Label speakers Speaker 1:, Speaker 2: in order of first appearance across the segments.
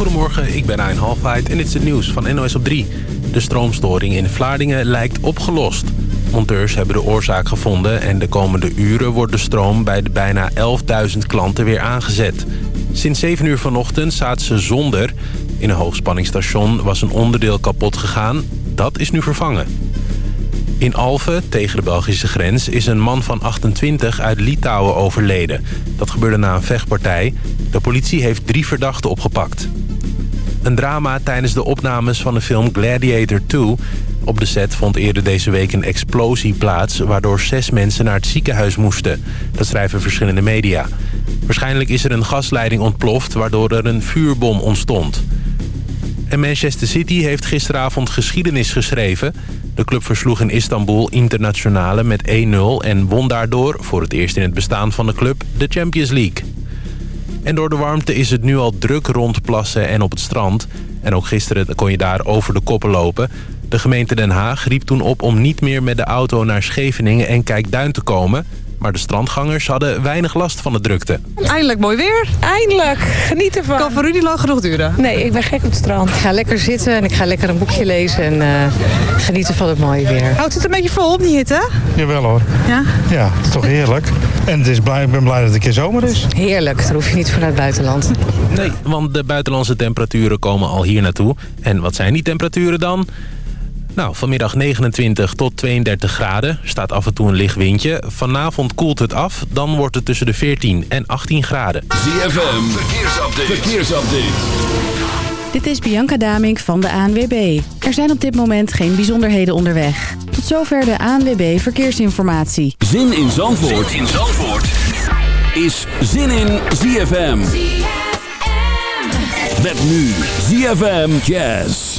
Speaker 1: Goedemorgen, ik ben Ayn Halfheid en dit is het nieuws van NOS op 3. De stroomstoring in Vlaardingen lijkt opgelost. Monteurs hebben de oorzaak gevonden en de komende uren wordt de stroom bij de bijna 11.000 klanten weer aangezet. Sinds 7 uur vanochtend zaten ze zonder. In een hoogspanningsstation was een onderdeel kapot gegaan. Dat is nu vervangen. In Alphen, tegen de Belgische grens, is een man van 28 uit Litouwen overleden. Dat gebeurde na een vechtpartij. De politie heeft drie verdachten opgepakt. Een drama tijdens de opnames van de film Gladiator 2. Op de set vond eerder deze week een explosie plaats... waardoor zes mensen naar het ziekenhuis moesten. Dat schrijven verschillende media. Waarschijnlijk is er een gasleiding ontploft... waardoor er een vuurbom ontstond. En Manchester City heeft gisteravond geschiedenis geschreven. De club versloeg in Istanbul internationale met 1-0... en won daardoor, voor het eerst in het bestaan van de club, de Champions League. En door de warmte is het nu al druk rond plassen en op het strand. En ook gisteren kon je daar over de koppen lopen. De gemeente Den Haag riep toen op om niet meer met de auto naar Scheveningen en Kijkduin te komen... Maar de strandgangers hadden weinig last van de drukte.
Speaker 2: Eindelijk mooi weer.
Speaker 3: Eindelijk. Geniet ervan.
Speaker 2: Kan voor u niet lang genoeg duren?
Speaker 3: Nee, ik ben gek op het strand. Ik ga lekker zitten en ik ga lekker een boekje lezen en uh, genieten van het mooie weer.
Speaker 2: Houdt het een beetje vol op die hitte?
Speaker 4: Jawel hoor.
Speaker 2: Ja?
Speaker 4: Ja, het is toch heerlijk. En het is blij, ik ben blij dat het een keer zomer is.
Speaker 3: Heerlijk, dan hoef je niet vanuit het buitenland.
Speaker 1: Nee, want de buitenlandse temperaturen komen al hier naartoe. En wat zijn die temperaturen dan? Nou, vanmiddag 29 tot 32 graden. Staat af en toe een licht windje. Vanavond koelt het af. Dan wordt het tussen de 14 en 18 graden.
Speaker 5: ZFM, verkeersupdate. verkeersupdate.
Speaker 6: Dit is Bianca Damink van de ANWB. Er zijn op dit moment geen bijzonderheden onderweg. Tot zover de ANWB Verkeersinformatie.
Speaker 5: Zin in Zandvoort, zin in Zandvoort. is Zin in ZFM. ZFM. Met nu ZFM Jazz.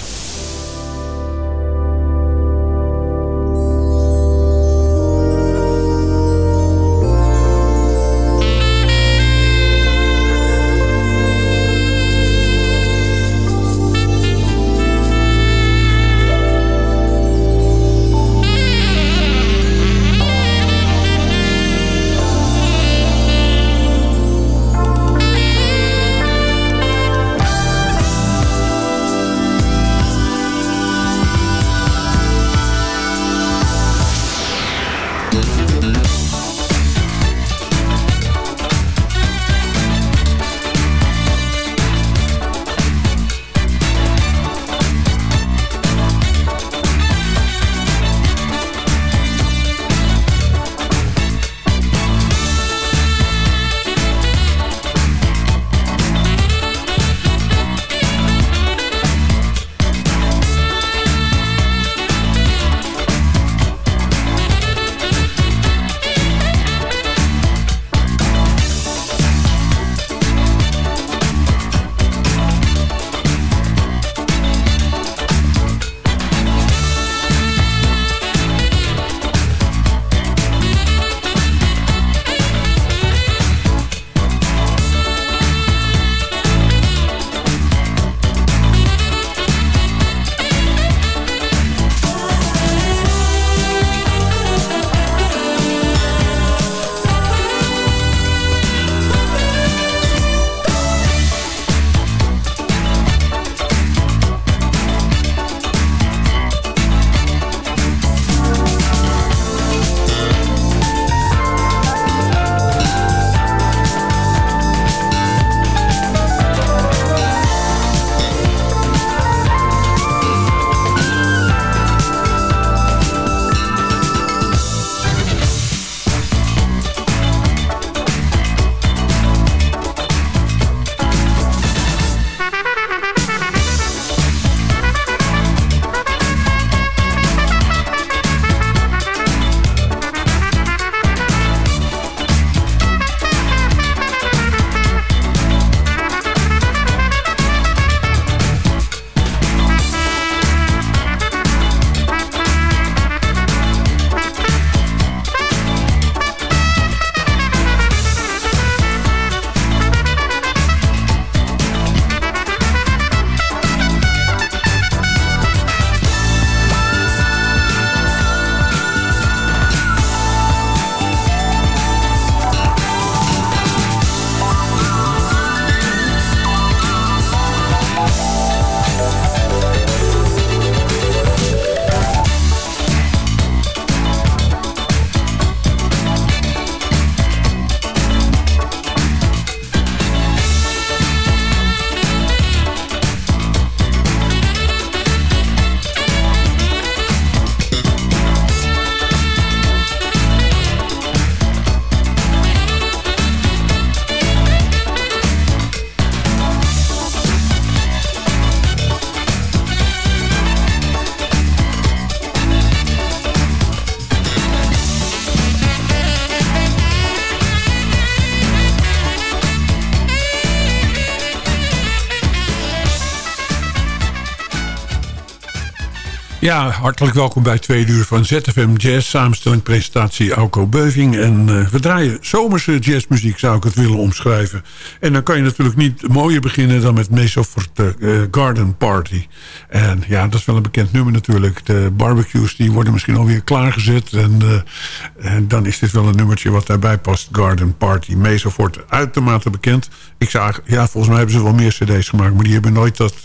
Speaker 7: Ja, hartelijk welkom bij twee uur van ZFM Jazz. Samenstelling, presentatie Alco Beuving. En uh, we draaien zomerse jazzmuziek, zou ik het willen omschrijven. En dan kan je natuurlijk niet mooier beginnen dan met Mesofort uh, Garden Party. En ja, dat is wel een bekend nummer natuurlijk. De barbecues die worden misschien alweer klaargezet. En, uh, en dan is dit wel een nummertje wat daarbij past. Garden Party, Mesofort, uitermate bekend. Ik zag, ja, volgens mij hebben ze wel meer cd's gemaakt. Maar die hebben nooit dat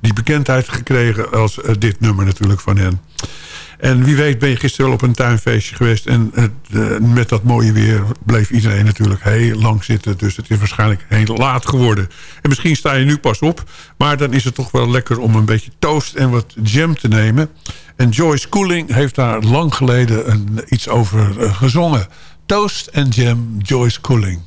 Speaker 7: die bekendheid gekregen als uh, dit nummer natuurlijk van hen. En wie weet ben je gisteren wel op een tuinfeestje geweest... en uh, met dat mooie weer bleef iedereen natuurlijk heel lang zitten. Dus het is waarschijnlijk heel laat geworden. En misschien sta je nu pas op... maar dan is het toch wel lekker om een beetje toast en wat jam te nemen. En Joyce Cooling heeft daar lang geleden een, iets over uh, gezongen. Toast en jam, Joyce Cooling.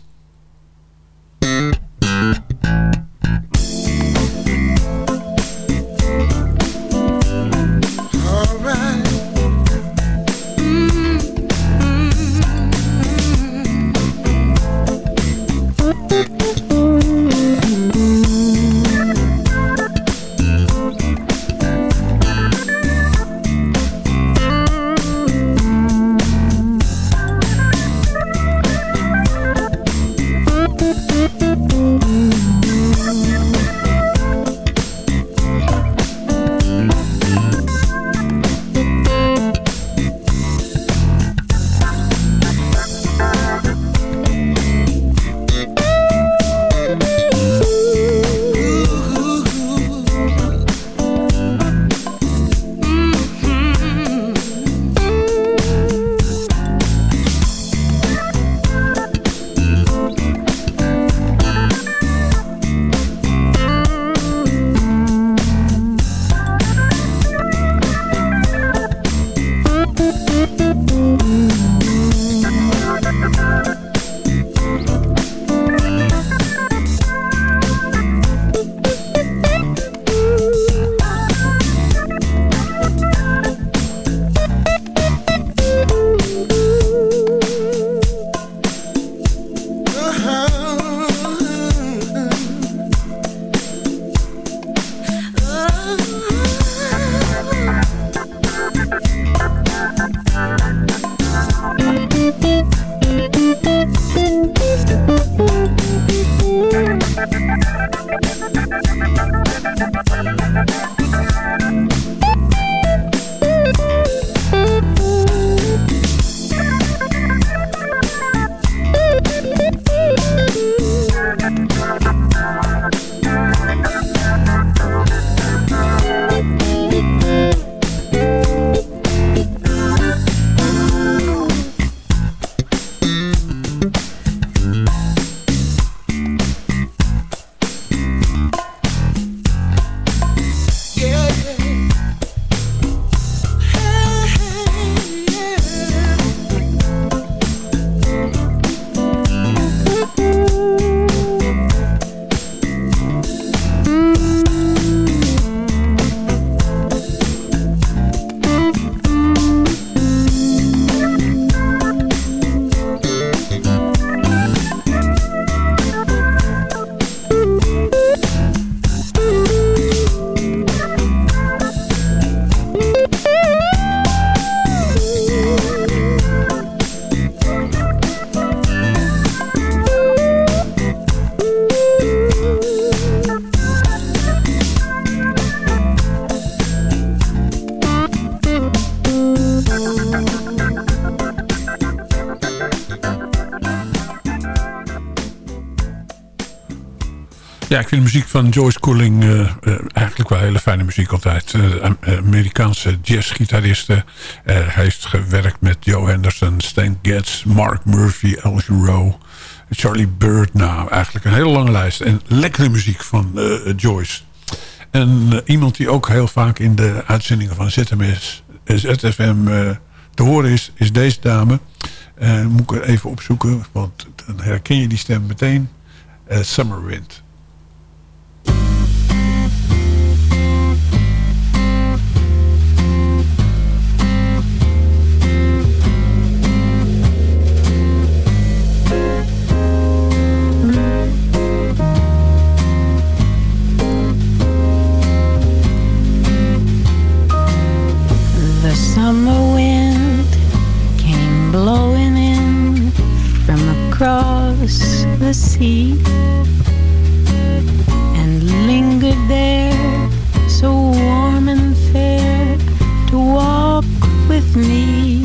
Speaker 7: Ja, ik vind de muziek van Joyce Cooling uh, uh, eigenlijk wel hele fijne muziek altijd. Uh, Amerikaanse jazzgitariste. hij heeft gewerkt met Joe Henderson, Stan Getz, Mark Murphy, Al Jarreau, Charlie Bird. Nou, eigenlijk een hele lange lijst. En lekkere muziek van Joyce. En iemand die ook heel vaak in de uitzendingen van ZMS, ZFM te horen is, is deze dame. moet ik er even opzoeken, want dan herken je die stem meteen. Summer Wind.
Speaker 8: Summer wind came blowing in from across the sea and lingered there so warm and fair to walk with me.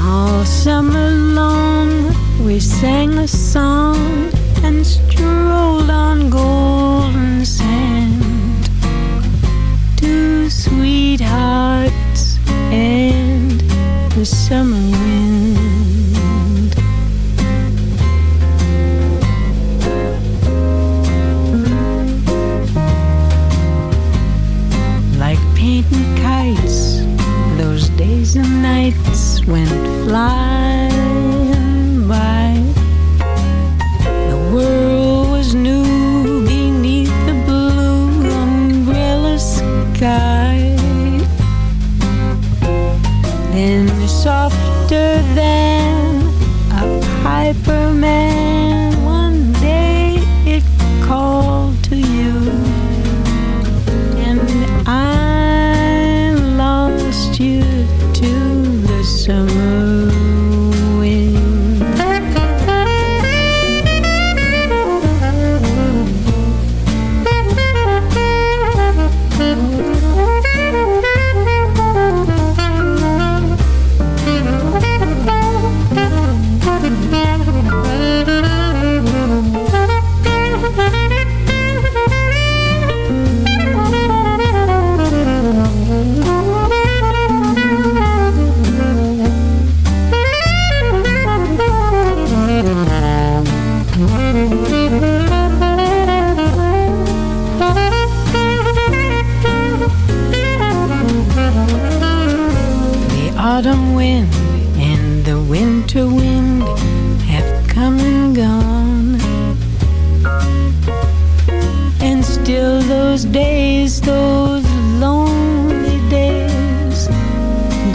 Speaker 8: All summer long we sang a song and strolled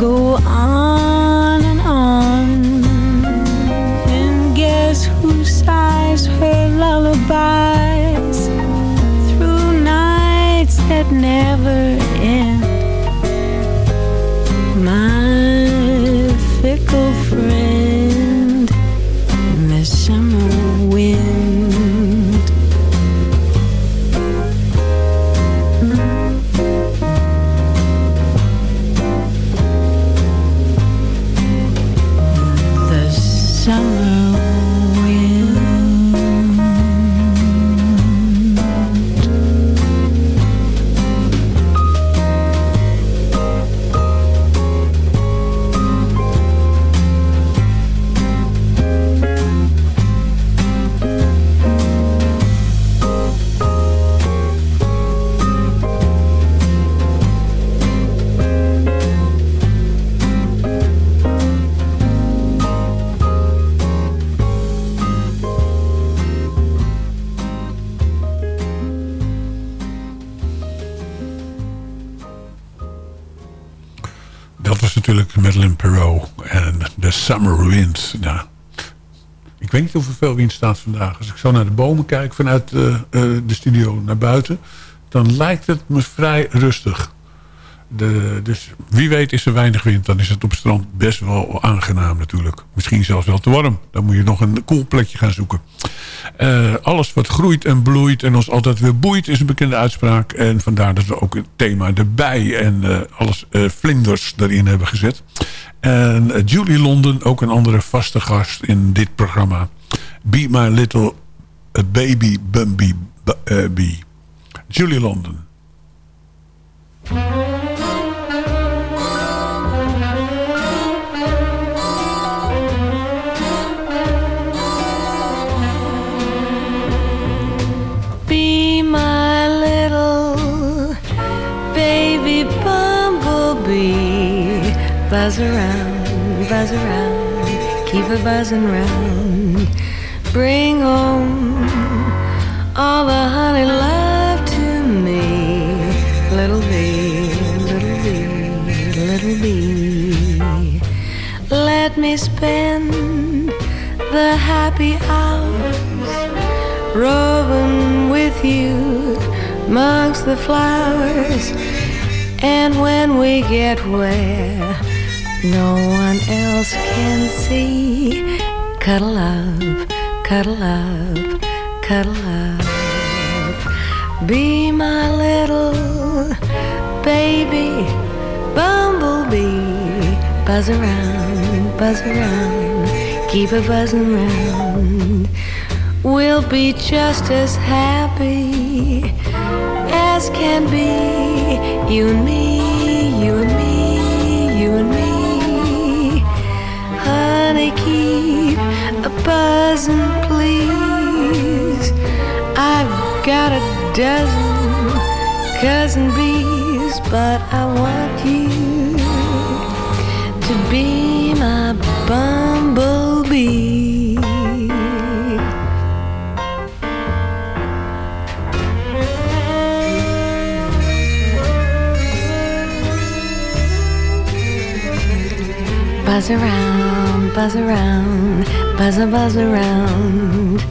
Speaker 8: go on
Speaker 7: niet of er veel wind staat vandaag. Als ik zo naar de bomen kijk vanuit eh, eh, de studio naar buiten... dan lijkt het me vrij rustig. De, dus wie weet is er weinig wind. Dan is het op strand best wel aangenaam natuurlijk. Misschien zelfs wel te warm. Dan moet je nog een koel plekje gaan zoeken. Eh, alles wat groeit en bloeit en ons altijd weer boeit is een bekende uitspraak. En vandaar dat we ook het thema erbij en eh, alles eh, vlinders erin hebben gezet. En Julie London, ook een andere vaste gast in dit programma. Be My Little Baby Bumby Bee. Julie London.
Speaker 8: Around, keep a buzzing round. Bring home all the honey love to me. Little bee, little bee, little bee. Let me spend the happy hours roving with you amongst the flowers
Speaker 9: And when we get where no one else can see, cuddle up, cuddle up, cuddle up. Be my little baby bumblebee. Buzz around, buzz around, keep a buzzing around. We'll be just as happy as can be. You and me, you and me, buzzing, please. I've got a dozen cousin bees, but I want Buzz around, buzz around, buzz a buzz around.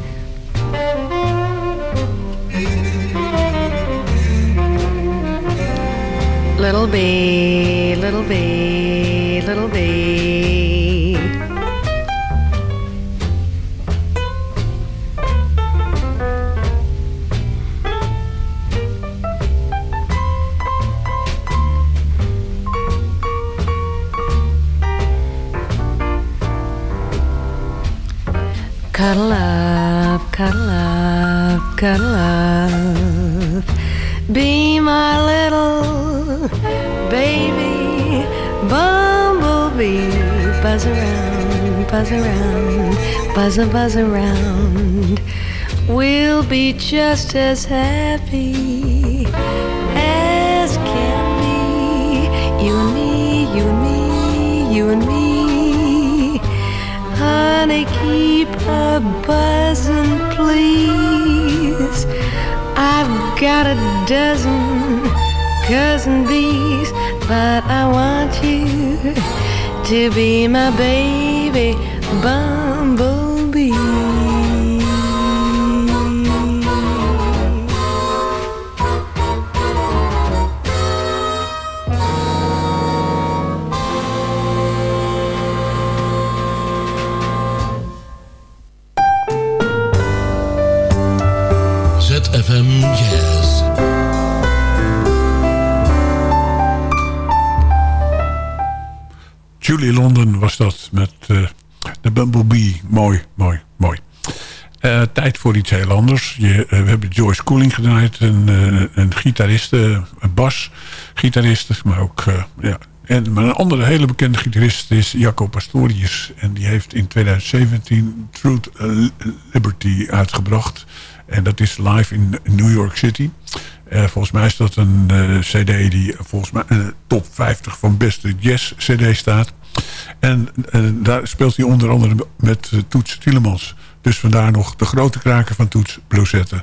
Speaker 9: Little bee, little bee, little bee. Up, cuddle up. Be my little baby bumblebee. Buzz around, buzz around, buzz a buzz around. We'll be just as happy as can be. You and me, you and me, you and me. Honey, keep a buzzing, please. I've got a dozen cousin bees, but I want you to be my baby bumblebee.
Speaker 7: Iets heel anders. Je, eh, we hebben Joyce Cooling gedraaid. Een, eh, een gitariste, een basgitariste. Maar ook ja. en, maar een andere hele bekende gitarist is Jaco Pastorius. En die heeft in 2017 Truth Liberty uitgebracht. En dat is live in New York City. Eh, volgens mij is dat een eh, cd die volgens mij de top 50 van beste jazz cd staat. En eh, daar speelt hij onder andere met Toets Tielemans. Dus vandaar nog de grote kraken van Toets Bluesette.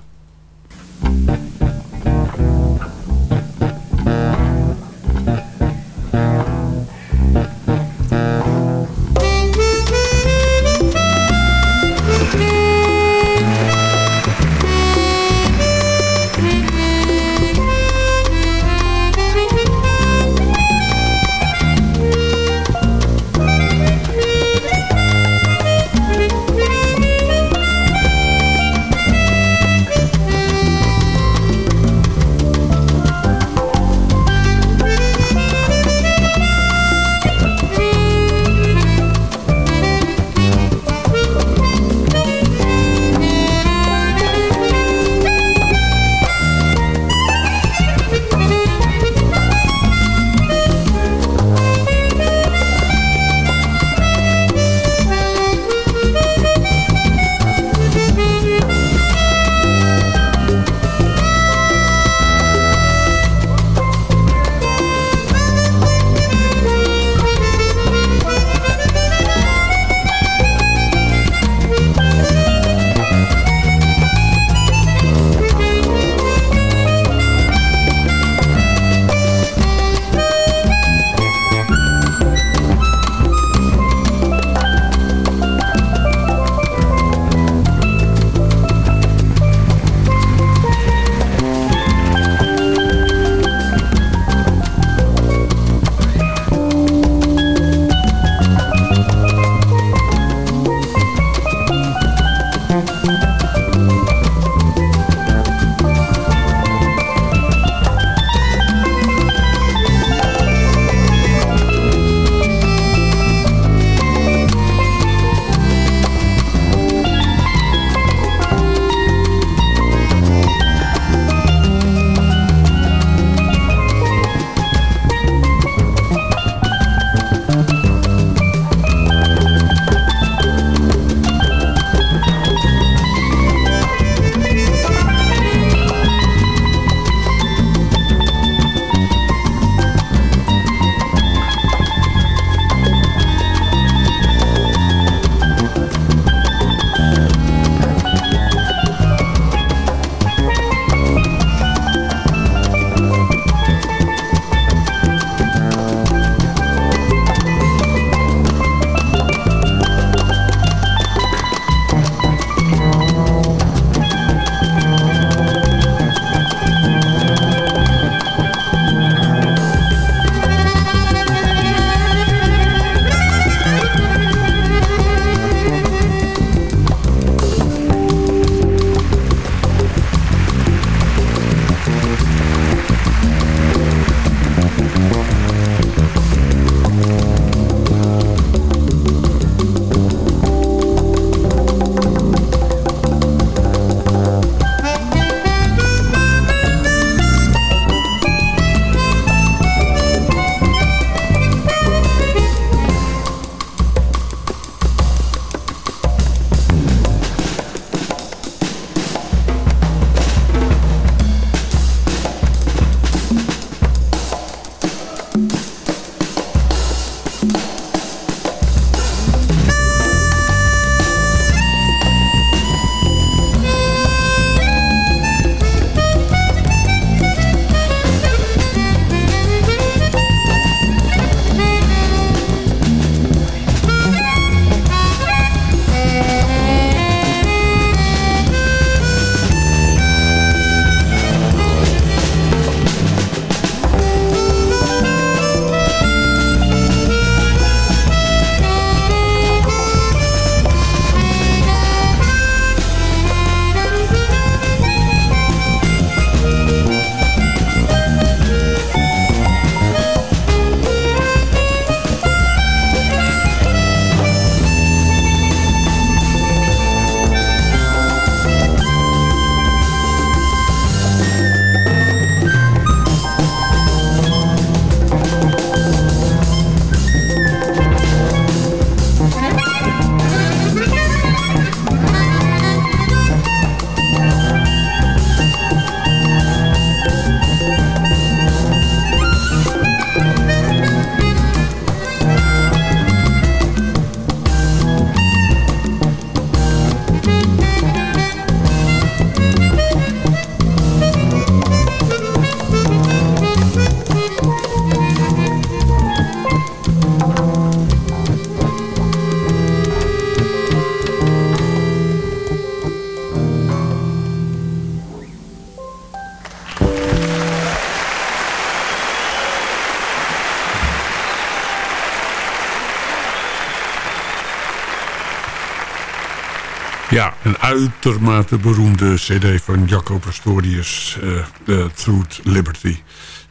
Speaker 7: Uitermate beroemde cd van Jaco Pastorius, uh, The Truth Liberty,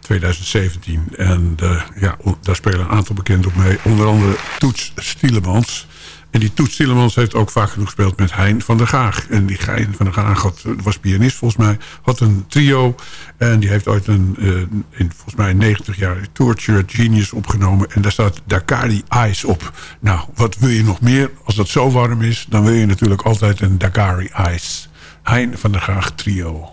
Speaker 7: 2017. En uh, ja, daar spelen een aantal bekenden op mee. Onder andere Toets Stielemans. En die Toets Stielemans heeft ook vaak genoeg gespeeld met Hein van der Gaag. En die Hein van der Gaag had, was pianist volgens mij. Had een trio. En die heeft ooit een, uh, in volgens mij 90 jaar Torture Genius opgenomen. En daar staat Dakari Ice op. Nou, wat wil je nog meer? Als dat zo warm is, dan wil je natuurlijk altijd een Dakari Ice. Hein van der Gaag trio.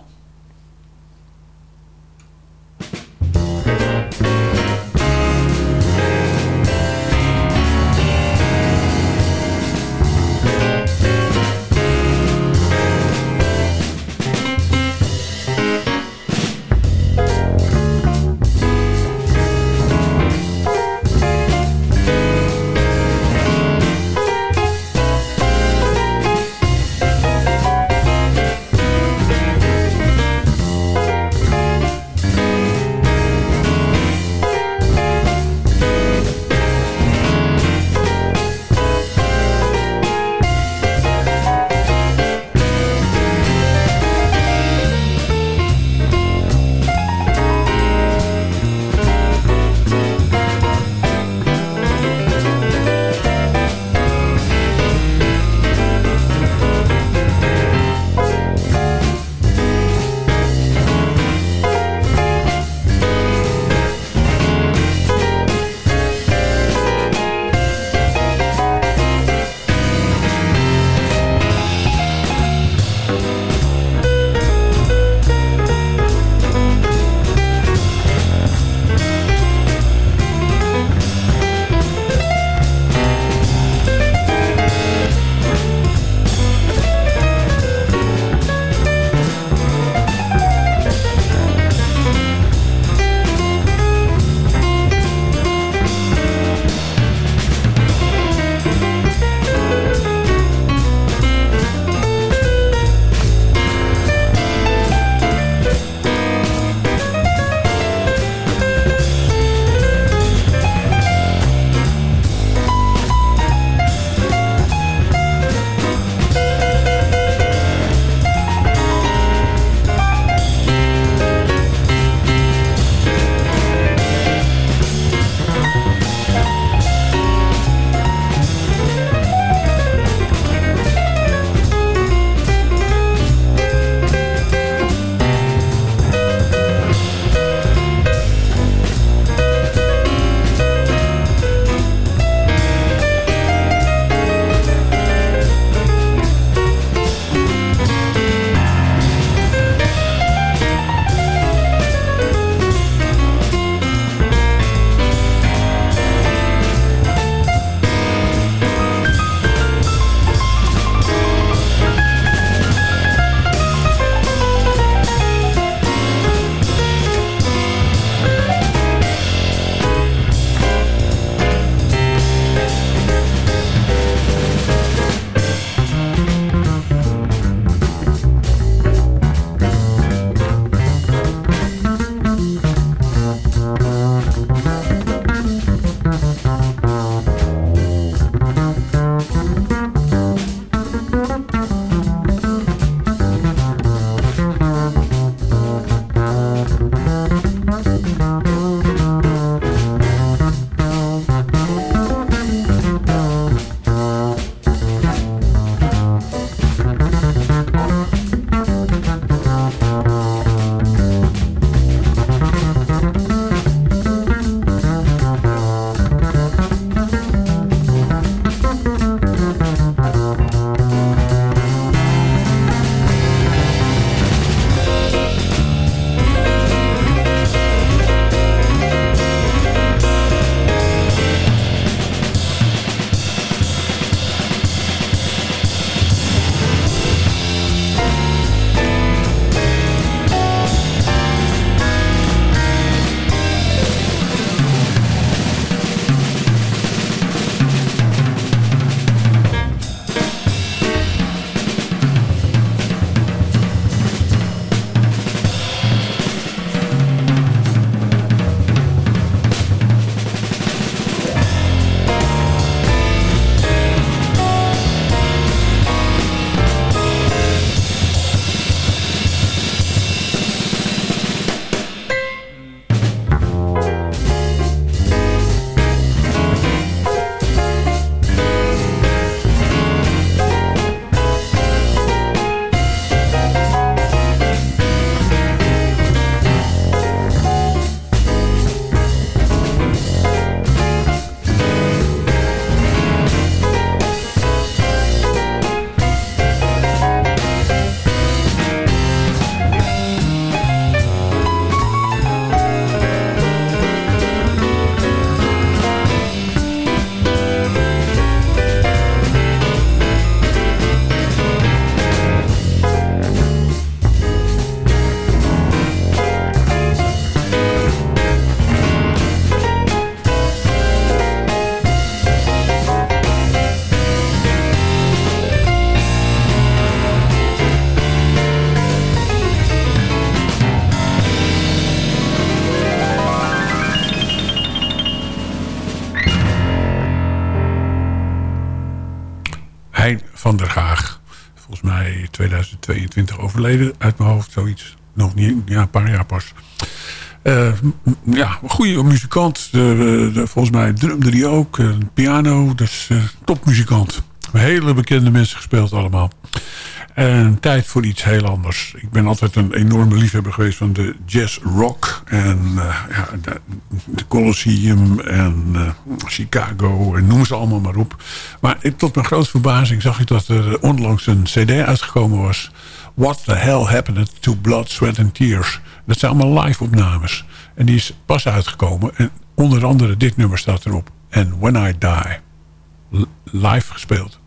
Speaker 10: 2022 overleden uit mijn hoofd, zoiets. Nog niet, ja, een paar jaar pas. Uh, ja, een goede muzikant. Uh, volgens mij drumde hij ook. Uh, piano, dus topmuzikant. Hele bekende mensen gespeeld allemaal. En tijd voor iets heel anders. Ik ben altijd een enorme liefhebber geweest van de jazz rock. En ja, de, de, Colosseum en Chicago en noem ze allemaal maar op. Maar ik, tot mijn grote verbazing zag ik dat er onlangs een cd uitgekomen was. What the Hell Happened to Blood, Sweat and Tears. Dat zijn allemaal live opnames. En die is pas uitgekomen. En onder andere dit nummer staat erop. And When I Die. Live gespeeld.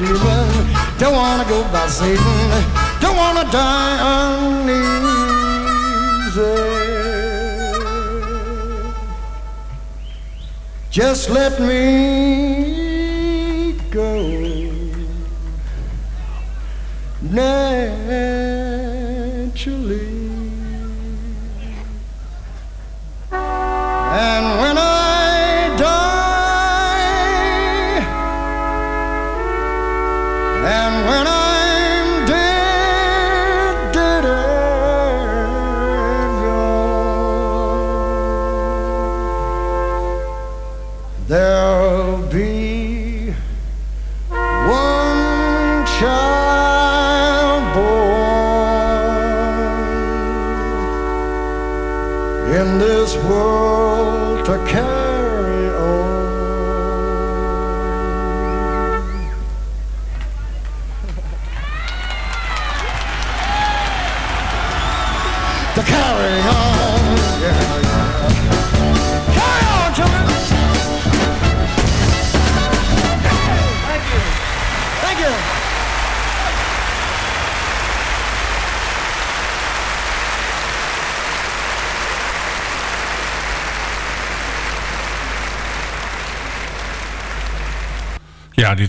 Speaker 11: Don't wanna go by Satan. Don't wanna die uneasy. Just let me go. Naturally.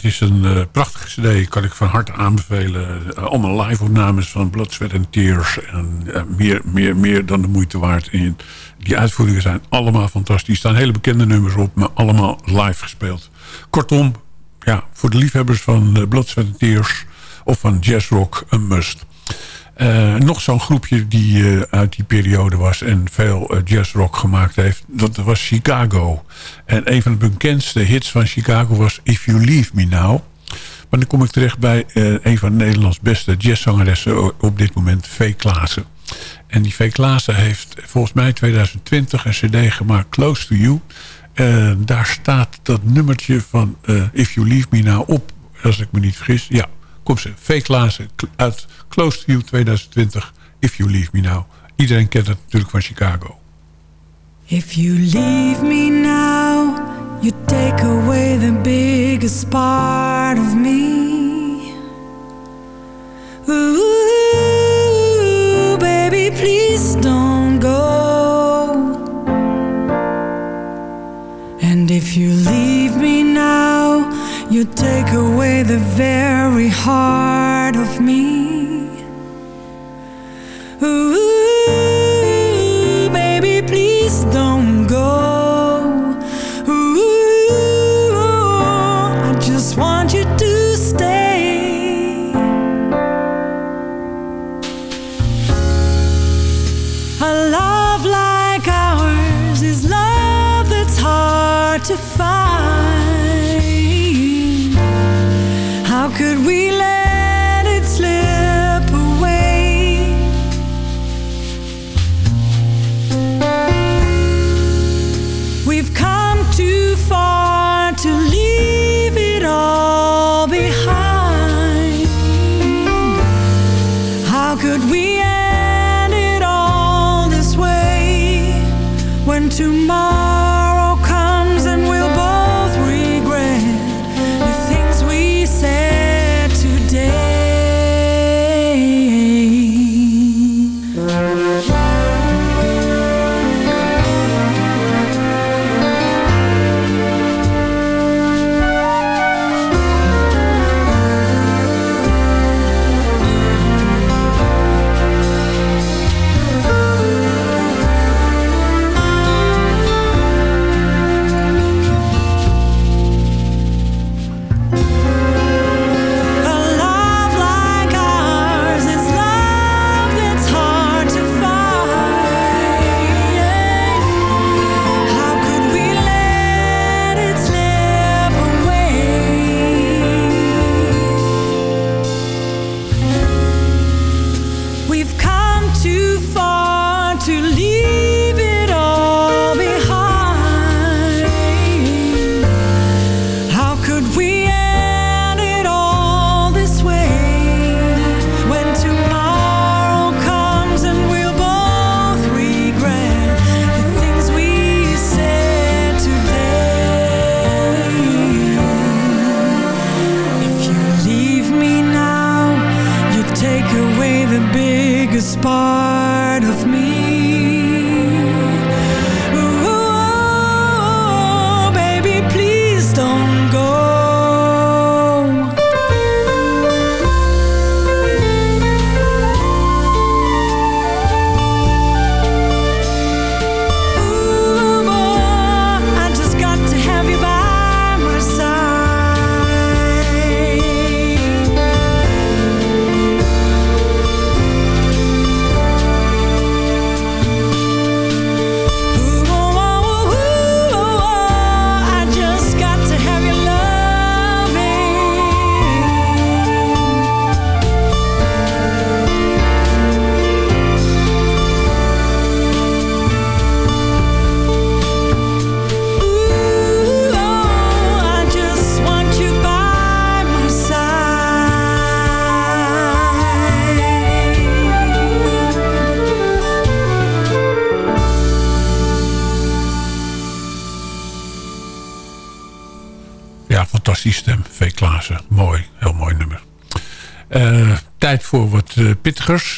Speaker 7: Dit is een eh, prachtige cd. Kan ik van harte aanbevelen. Eh, allemaal live-opnames van Blood, Sweat and Tears. En eh, meer, meer, meer dan de moeite waard. En die uitvoeringen zijn allemaal fantastisch. Er staan hele bekende nummers op, maar allemaal live gespeeld. Kortom, ja, voor de liefhebbers van Blood, Sweat and Tears... of van jazzrock, een must. Eh, nog zo'n groepje die eh, uit die periode was en veel eh, jazzrock gemaakt heeft. Dat was Chicago. En een van de bekendste hits van Chicago was If You Leave Me Now. Maar dan kom ik terecht bij een van Nederlands beste jazzzangeressen op dit moment, V. Klaassen. En die V. Klaassen heeft volgens mij 2020 een cd gemaakt, Close to You. Daar staat dat nummertje van If You Leave Me Now op, als ik me niet vergis. Ja, kom ze. V. Klaassen uit Close to You 2020, If You Leave Me Now. Iedereen kent het natuurlijk van Chicago.
Speaker 12: If you leave me now, you take away the biggest part of me. Ooh, baby, please don't go. And if you leave you take away the very heart of me. Ooh,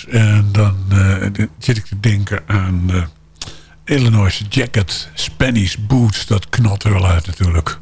Speaker 7: En dan uh, zit ik te denken aan uh, Illinois Jacket, Spanish Boots. Dat knalt er wel uit natuurlijk.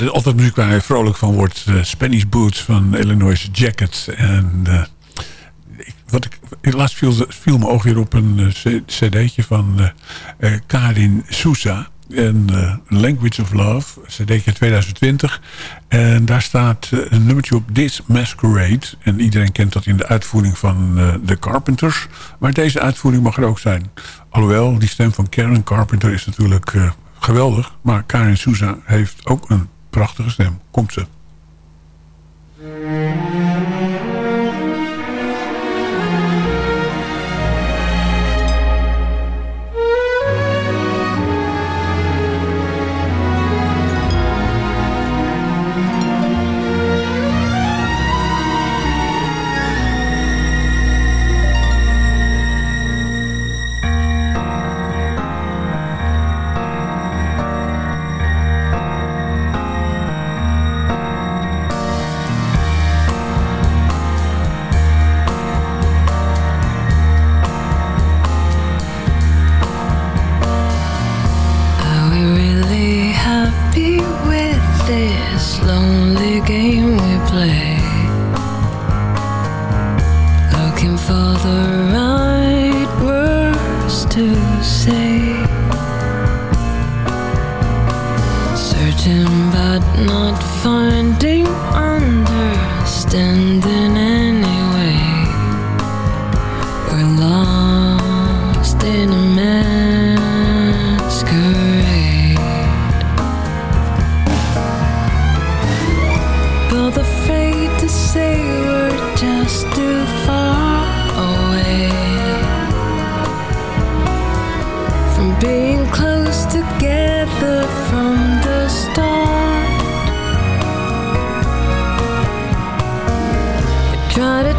Speaker 7: Altijd muziek waar je vrolijk van wordt. Uh, Spanish Boots van Illinois Jacket. En uh, wat ik, helaas viel, viel mijn oog weer op een uh, cd'tje van Karin Sousa. En Language of Love, cd'tje 2020. En daar staat een nummertje op This Masquerade. En iedereen kent dat in de uitvoering van The Carpenters. Maar deze uitvoering mag er ook zijn. Alhoewel, die stem van Karen Carpenter is natuurlijk geweldig. Maar Karin Souza heeft ook een prachtige stem. Komt ze.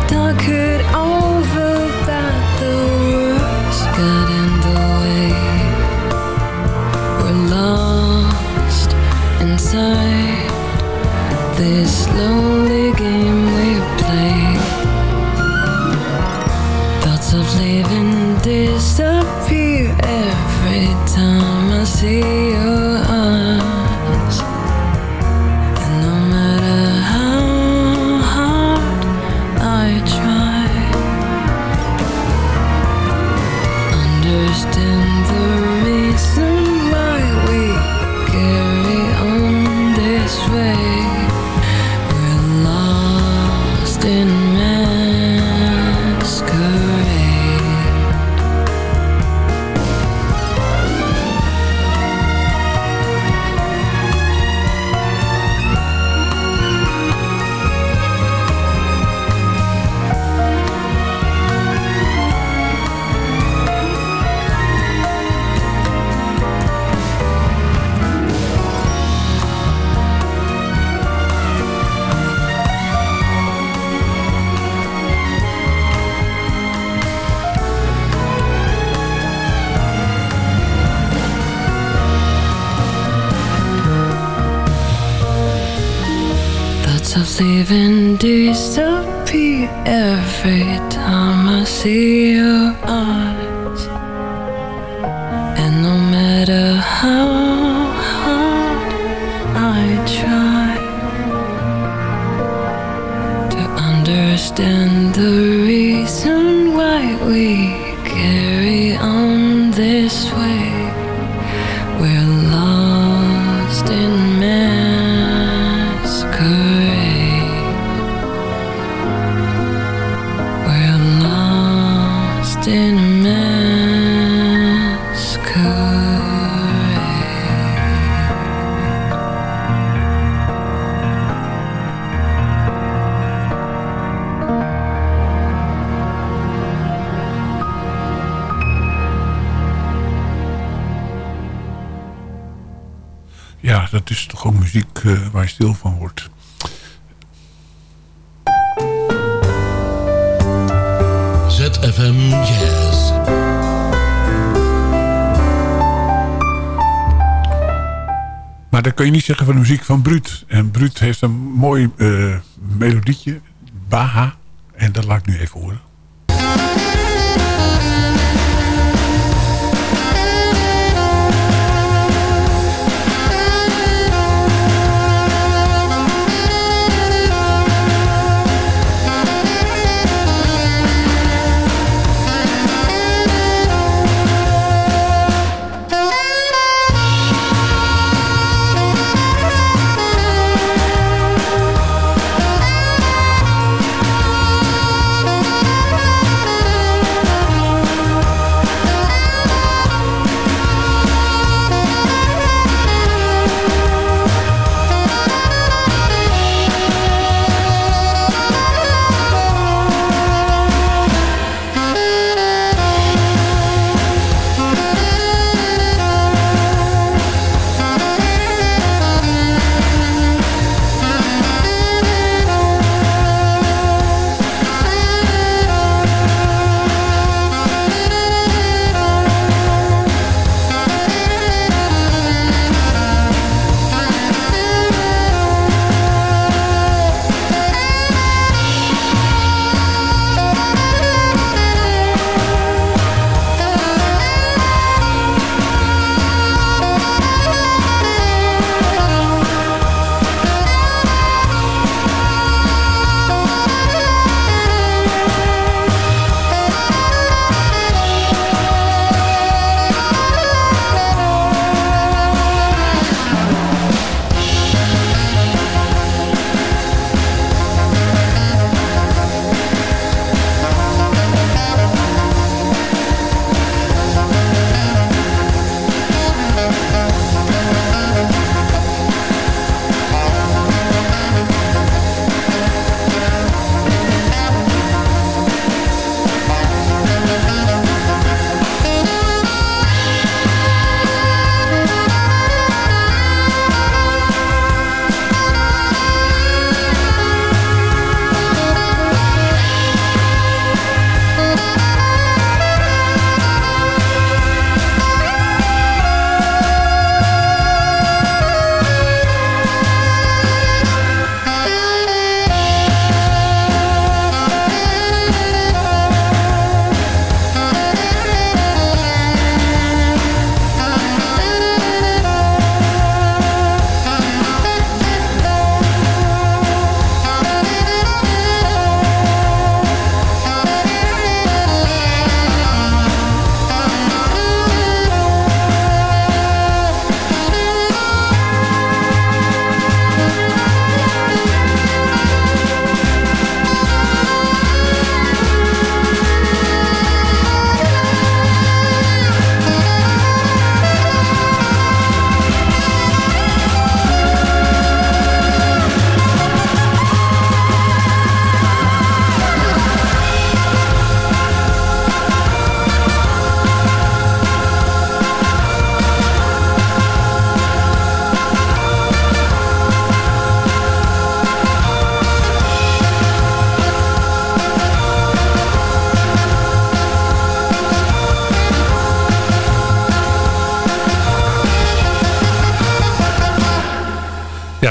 Speaker 9: Dans le this way.
Speaker 7: stil van wordt.
Speaker 13: ZFM Jazz.
Speaker 7: Maar dat kun je niet zeggen van de muziek van Bruut. En Bruut heeft een mooi eh, melodietje, Baha. En dat laat ik nu even horen.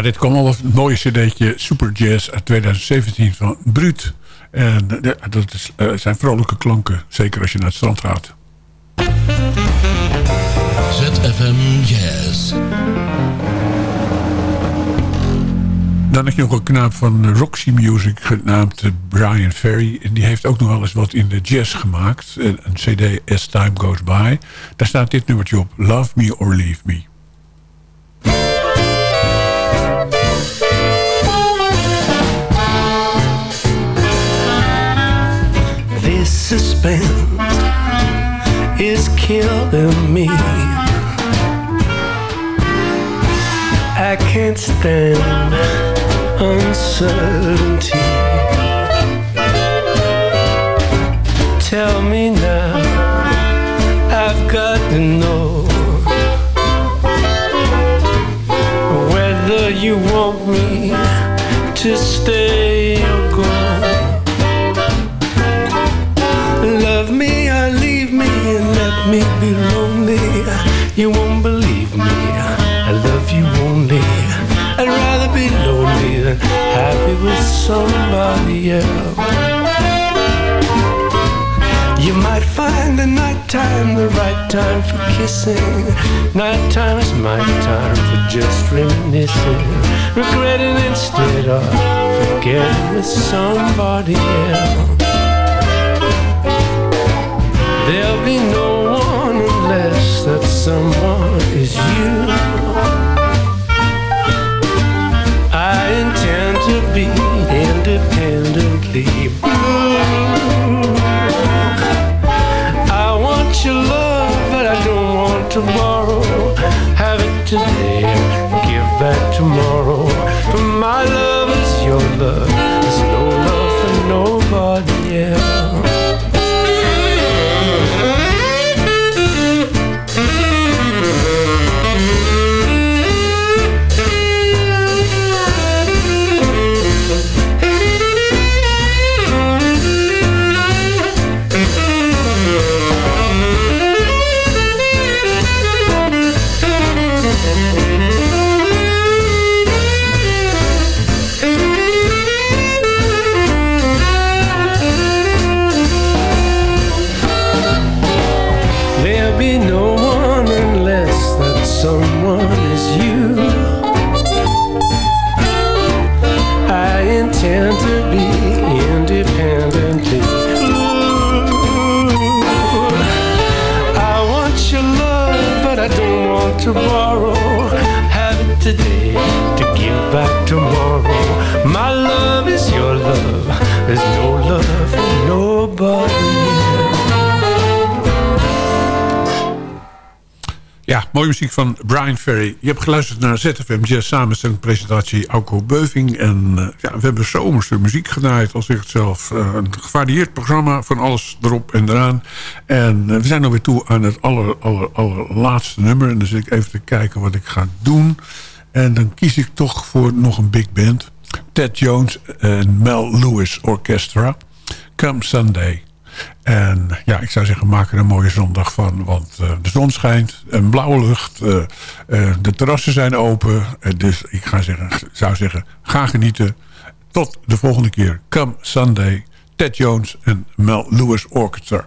Speaker 7: Dit kwam al het mooie cd'tje Super Jazz uit 2017 van Bruut. En eh, dat is, eh, zijn vrolijke klanken, zeker als je naar het strand gaat.
Speaker 13: ZFM Jazz.
Speaker 7: Dan heb je nog een knaap van Roxy Music genaamd Brian Ferry. En die heeft ook nog wel eens wat in de jazz gemaakt. Een een cd As Time Goes By. Daar staat dit nummertje op. Love Me or Leave Me.
Speaker 14: Suspense is killing me. I can't stand uncertainty. Tell me now, I've got to know whether you want me to stay let me lonely. You won't believe me. I love you only. I'd rather be lonely than happy with somebody else. You might find the nighttime the right time for kissing. Nighttime is my time for just reminiscing. Regretting instead of forgetting with somebody else. There'll be no someone is you. I intend to be independently blue. I want your love, but I don't want tomorrow. Have it today, give back tomorrow. For my love is your love. There's no love for nobody else. Don't to borrow. Have it today to give back tomorrow. My love is your love. There's no
Speaker 7: mooie muziek van Brian Ferry. Je hebt geluisterd naar ZFM Jazz samenstelling presentatie Auko Beuving. En eh, ja, we hebben zomerse muziek gedraaid, al zegt het zelf. Eh, een gevarieerd programma van alles erop en eraan. En eh, we zijn alweer toe aan het aller, aller, allerlaatste nummer. En dan zit ik even te kijken wat ik ga doen. En dan kies ik toch voor nog een big band. Ted Jones en Mel Lewis Orchestra. Come Sunday. En ja, ik zou zeggen, maak er een mooie zondag van. Want eh, de zon schijnt, een blauwe lucht, eh, eh, de terrassen zijn open. Dus ik ga zeggen, zou zeggen, ga genieten. Tot de volgende keer. Come Sunday, Ted Jones en Mel Lewis Orchestra.